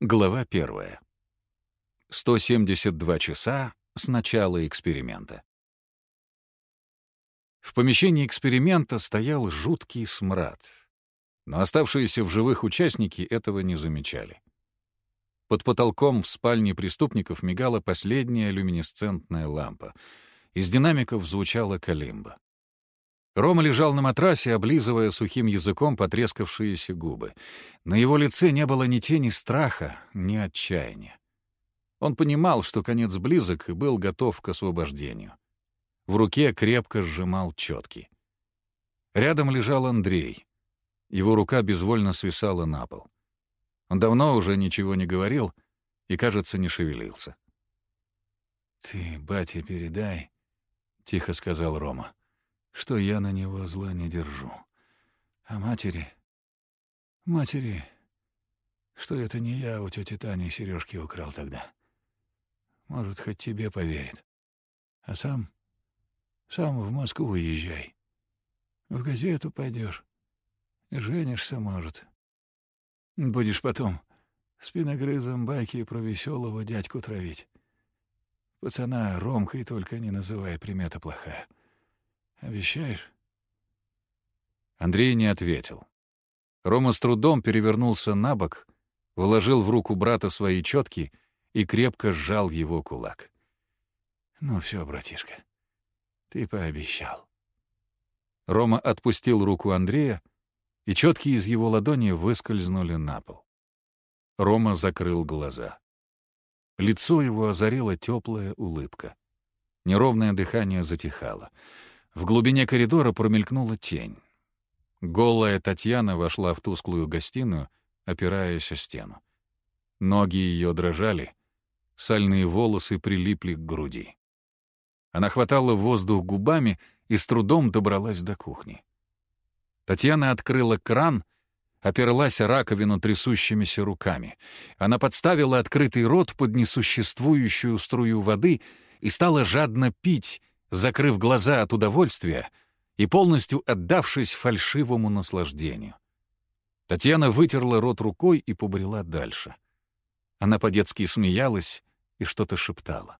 Глава первая. 172 часа с начала эксперимента. В помещении эксперимента стоял жуткий смрад, но оставшиеся в живых участники этого не замечали. Под потолком в спальне преступников мигала последняя люминесцентная лампа. Из динамиков звучала калимба. Рома лежал на матрасе, облизывая сухим языком потрескавшиеся губы. На его лице не было ни тени страха, ни отчаяния. Он понимал, что конец близок, и был готов к освобождению. В руке крепко сжимал четки. Рядом лежал Андрей. Его рука безвольно свисала на пол. Он давно уже ничего не говорил и, кажется, не шевелился. «Ты, батя, передай», — тихо сказал Рома что я на него зла не держу. А матери... Матери... Что это не я у тети Тани сережки украл тогда. Может, хоть тебе поверит. А сам... Сам в Москву уезжай. В газету пойдешь. Женишься, может. Будешь потом спиногрызом байки про веселого дядьку травить. Пацана Ромкой только не называй, примета плохая. Обещаешь?» Андрей не ответил. Рома с трудом перевернулся на бок, вложил в руку брата свои четки и крепко сжал его кулак. «Ну все, братишка, ты пообещал». Рома отпустил руку Андрея, и четки из его ладони выскользнули на пол. Рома закрыл глаза. Лицо его озарила теплая улыбка. Неровное дыхание затихало — в глубине коридора промелькнула тень. Голая Татьяна вошла в тусклую гостиную, опираясь о стену. Ноги ее дрожали, сальные волосы прилипли к груди. Она хватала воздух губами и с трудом добралась до кухни. Татьяна открыла кран, оперлась раковину трясущимися руками. Она подставила открытый рот под несуществующую струю воды и стала жадно пить, закрыв глаза от удовольствия и полностью отдавшись фальшивому наслаждению. Татьяна вытерла рот рукой и побрела дальше. Она по-детски смеялась и что-то шептала.